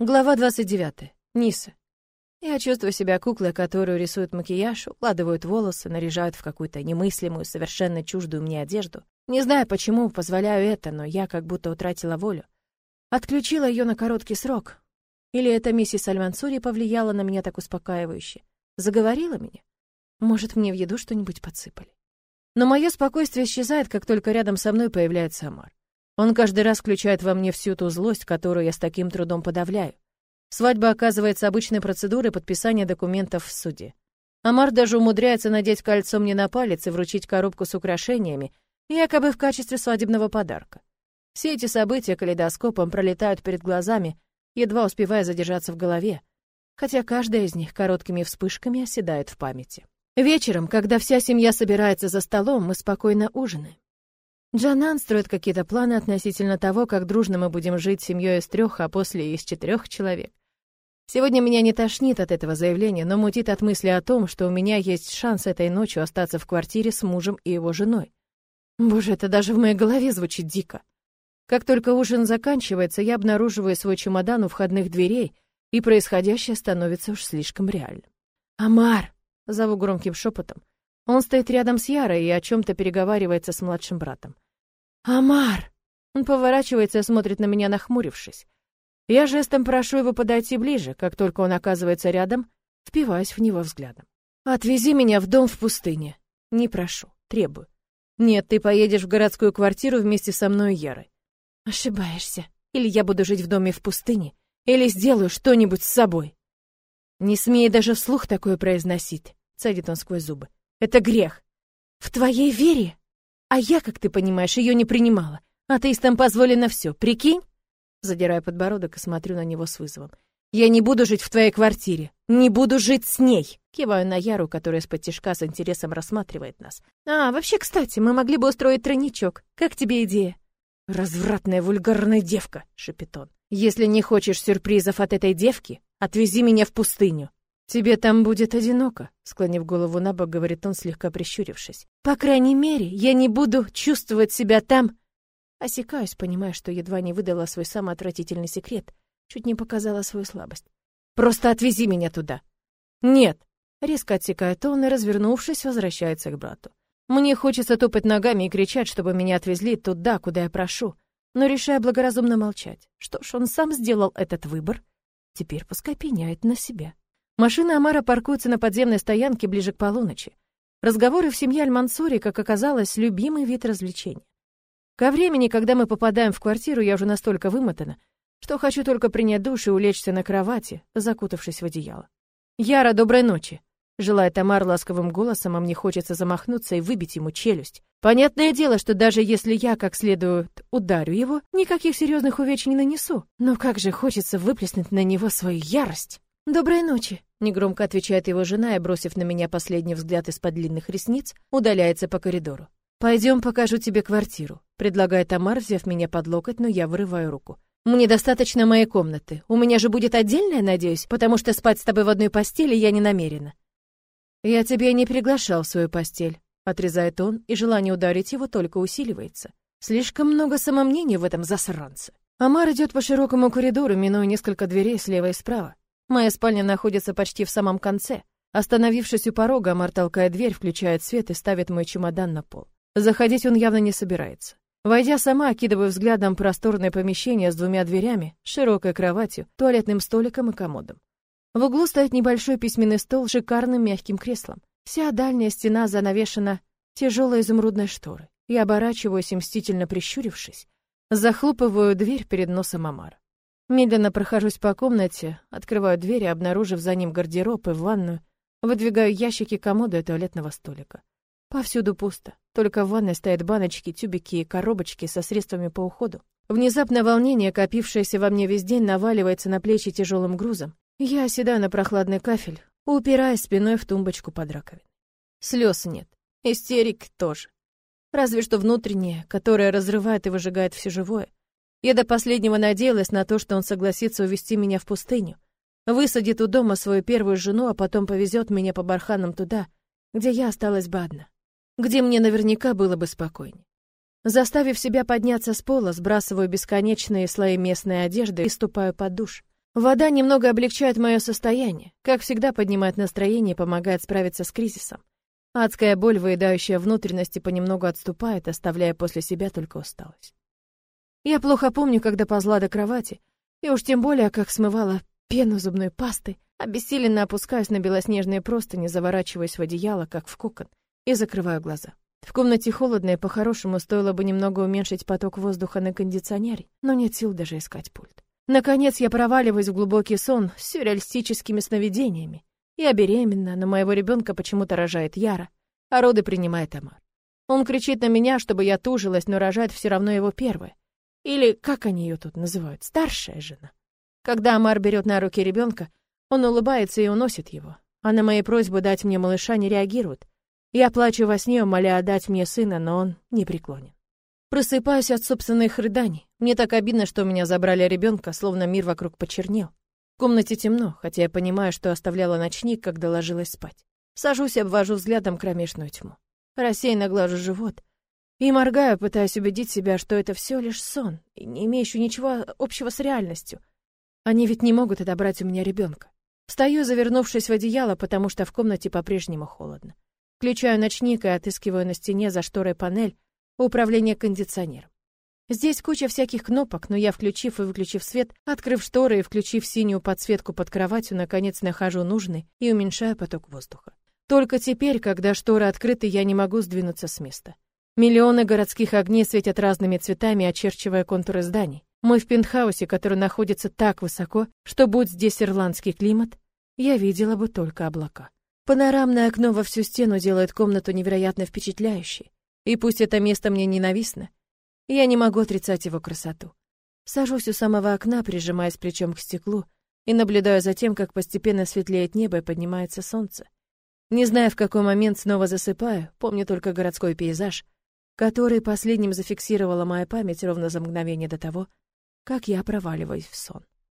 Глава 29. Ниса. Я чувствую себя куклой, которую рисуют макияж, укладывают волосы, наряжают в какую-то немыслимую, совершенно чуждую мне одежду. Не знаю, почему позволяю это, но я как будто утратила волю. Отключила ее на короткий срок. Или это миссис Альмансури повлияла на меня так успокаивающе? Заговорила меня? Может, мне в еду что-нибудь подсыпали? Но мое спокойствие исчезает, как только рядом со мной появляется Амар. Он каждый раз включает во мне всю ту злость, которую я с таким трудом подавляю. Свадьба оказывается обычной процедурой подписания документов в суде. Амар даже умудряется надеть кольцо мне на палец и вручить коробку с украшениями, якобы в качестве свадебного подарка. Все эти события калейдоскопом пролетают перед глазами, едва успевая задержаться в голове, хотя каждая из них короткими вспышками оседает в памяти. Вечером, когда вся семья собирается за столом, мы спокойно ужинаем. Джанан строит какие-то планы относительно того, как дружно мы будем жить семьей из трех, а после из четырех человек. Сегодня меня не тошнит от этого заявления, но мутит от мысли о том, что у меня есть шанс этой ночью остаться в квартире с мужем и его женой. Боже, это даже в моей голове звучит дико. Как только ужин заканчивается, я обнаруживаю свой чемодан у входных дверей, и происходящее становится уж слишком реальным. «Амар!» — зову громким шепотом. Он стоит рядом с Ярой и о чем-то переговаривается с младшим братом. «Амар!» Он поворачивается и смотрит на меня, нахмурившись. Я жестом прошу его подойти ближе, как только он оказывается рядом, впиваясь в него взглядом. «Отвези меня в дом в пустыне». Не прошу, требую. «Нет, ты поедешь в городскую квартиру вместе со мной и Ярой». «Ошибаешься. Или я буду жить в доме в пустыне, или сделаю что-нибудь с собой». «Не смей даже вслух такое произносить», — цедит он сквозь зубы. Это грех. В твоей вере? А я, как ты понимаешь, ее не принимала. Атеистам позволено все. Прикинь? Задираю подбородок и смотрю на него с вызовом. Я не буду жить в твоей квартире. Не буду жить с ней. Киваю на Яру, которая с-под тишка с интересом рассматривает нас. А, вообще, кстати, мы могли бы устроить тройничок. Как тебе идея? Развратная вульгарная девка, шепчет он. Если не хочешь сюрпризов от этой девки, отвези меня в пустыню. «Тебе там будет одиноко», — склонив голову на бок, говорит он, слегка прищурившись. «По крайней мере, я не буду чувствовать себя там...» Осекаюсь, понимая, что едва не выдала свой самый отвратительный секрет, чуть не показала свою слабость. «Просто отвези меня туда!» «Нет!» — резко отсекает он и, развернувшись, возвращается к брату. Мне хочется топать ногами и кричать, чтобы меня отвезли туда, куда я прошу, но решаю благоразумно молчать. Что ж, он сам сделал этот выбор, теперь пускай пеняет на себя. Машина Амара паркуется на подземной стоянке ближе к полуночи. Разговоры в семье Аль-Мансури, как оказалось, любимый вид развлечений. Ко времени, когда мы попадаем в квартиру, я уже настолько вымотана, что хочу только принять душ и улечься на кровати, закутавшись в одеяло. «Яра, доброй ночи!» Желает Амар ласковым голосом, а мне хочется замахнуться и выбить ему челюсть. Понятное дело, что даже если я как следует ударю его, никаких серьезных увечий не нанесу. Но как же хочется выплеснуть на него свою ярость. «Доброй ночи», — негромко отвечает его жена и, бросив на меня последний взгляд из-под длинных ресниц, удаляется по коридору. «Пойдем, покажу тебе квартиру», — предлагает Амар, взяв меня под локоть, но я вырываю руку. «Мне достаточно моей комнаты. У меня же будет отдельная, надеюсь, потому что спать с тобой в одной постели я не намерена». «Я тебя не приглашал в свою постель», — отрезает он, и желание ударить его только усиливается. Слишком много самомнения в этом засранце. Амар идет по широкому коридору, минуя несколько дверей слева и справа. Моя спальня находится почти в самом конце. Остановившись у порога, Амар толкает дверь, включает свет и ставит мой чемодан на пол. Заходить он явно не собирается. Войдя сама, окидываю взглядом просторное помещение с двумя дверями, широкой кроватью, туалетным столиком и комодом. В углу стоит небольшой письменный стол с шикарным мягким креслом. Вся дальняя стена занавешена тяжелой изумрудной шторой. Я оборачиваюсь мстительно прищурившись, захлопываю дверь перед носом Амара. Медленно прохожусь по комнате, открываю дверь, обнаружив за ним гардероб и ванную, выдвигаю ящики комода и туалетного столика. Повсюду пусто. Только в ванной стоят баночки, тюбики и коробочки со средствами по уходу. Внезапно волнение, копившееся во мне весь день, наваливается на плечи тяжелым грузом. Я оседаю на прохладный кафель, упираясь спиной в тумбочку под раковиной. Слез нет. Истерик тоже. Разве что внутреннее, которое разрывает и выжигает все живое. Я до последнего надеялась на то, что он согласится увести меня в пустыню, высадит у дома свою первую жену, а потом повезет меня по барханам туда, где я осталась бы одна, где мне наверняка было бы спокойнее. Заставив себя подняться с пола, сбрасываю бесконечные слои местной одежды и ступаю под душ. Вода немного облегчает мое состояние, как всегда поднимает настроение и помогает справиться с кризисом. Адская боль, выедающая внутренности, понемногу отступает, оставляя после себя только усталость. Я плохо помню, когда ползла до кровати, и уж тем более, как смывала пену зубной пасты, обессиленно опускаюсь на белоснежные простыни, заворачиваясь в одеяло, как в кокон, и закрываю глаза. В комнате холодно, и по-хорошему стоило бы немного уменьшить поток воздуха на кондиционере, но нет сил даже искать пульт. Наконец я проваливаюсь в глубокий сон с сюрреалистическими сновидениями. Я беременна, но моего ребенка почему-то рожает Яра, а роды принимает Амар. Он кричит на меня, чтобы я тужилась, но рожает все равно его первая. Или, как они ее тут называют, старшая жена. Когда Амар берет на руки ребенка, он улыбается и уносит его. А на мои просьбы дать мне малыша не реагирует. Я плачу во сне, моля отдать мне сына, но он не преклонен. Просыпаюсь от собственных рыданий. Мне так обидно, что меня забрали ребенка, словно мир вокруг почернел. В комнате темно, хотя я понимаю, что оставляла ночник, когда ложилась спать. Сажусь и обвожу взглядом кромешную тьму. Рассеянно глажу живот. И моргаю, пытаясь убедить себя, что это все лишь сон, и не имеющий ничего общего с реальностью. Они ведь не могут отобрать у меня ребенка. Встаю, завернувшись в одеяло, потому что в комнате по-прежнему холодно. Включаю ночник и отыскиваю на стене за шторой панель, управление кондиционером. Здесь куча всяких кнопок, но я, включив и выключив свет, открыв шторы и включив синюю подсветку под кроватью, наконец нахожу нужный и уменьшаю поток воздуха. Только теперь, когда шторы открыты, я не могу сдвинуться с места. Миллионы городских огней светят разными цветами, очерчивая контуры зданий. Мы в пентхаусе, который находится так высоко, что будь здесь ирландский климат, я видела бы только облака. Панорамное окно во всю стену делает комнату невероятно впечатляющей. И пусть это место мне ненавистно, я не могу отрицать его красоту. Сажусь у самого окна, прижимаясь плечом к стеклу, и наблюдаю за тем, как постепенно светлеет небо и поднимается солнце. Не знаю, в какой момент снова засыпаю, помню только городской пейзаж, который последним зафиксировала моя память ровно за мгновение до того, как я проваливаюсь в сон.